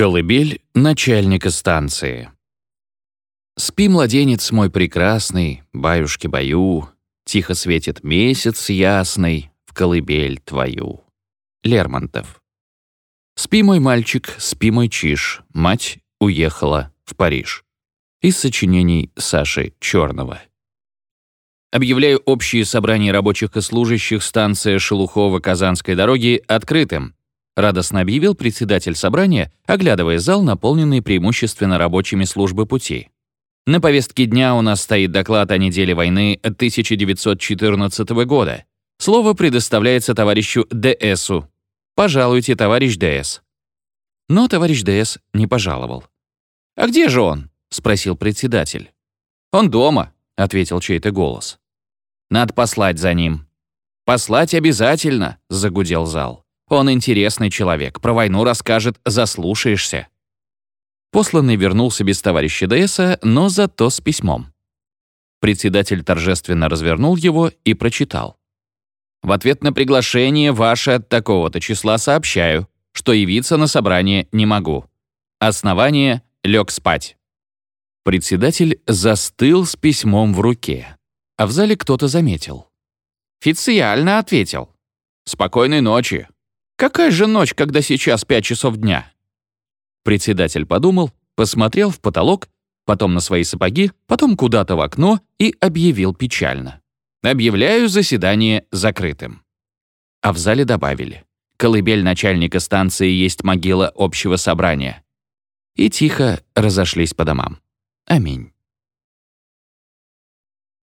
Колыбель начальника станции. Спи, младенец мой прекрасный, баюшки-баю, Тихо светит месяц ясный в колыбель твою. Лермонтов. Спи, мой мальчик, спи, мой чиж, Мать уехала в Париж. Из сочинений Саши Черного. Объявляю общее собрание рабочих и служащих станции Шелухова-Казанской дороги открытым радостно объявил председатель собрания, оглядывая зал, наполненный преимущественно рабочими службы пути. На повестке дня у нас стоит доклад о неделе войны 1914 года. Слово предоставляется товарищу ДСу. Пожалуйте, товарищ ДС. Но товарищ ДС не пожаловал. «А где же он?» — спросил председатель. «Он дома», — ответил чей-то голос. «Надо послать за ним». «Послать обязательно», — загудел зал. Он интересный человек, про войну расскажет, заслушаешься». Посланный вернулся без товарища ДСа, но зато с письмом. Председатель торжественно развернул его и прочитал. «В ответ на приглашение ваше от такого-то числа сообщаю, что явиться на собрание не могу. Основание — лег спать». Председатель застыл с письмом в руке, а в зале кто-то заметил. «Официально ответил. Спокойной ночи. Какая же ночь, когда сейчас пять часов дня? Председатель подумал, посмотрел в потолок, потом на свои сапоги, потом куда-то в окно и объявил печально. Объявляю заседание закрытым. А в зале добавили. Колыбель начальника станции есть могила общего собрания. И тихо разошлись по домам. Аминь.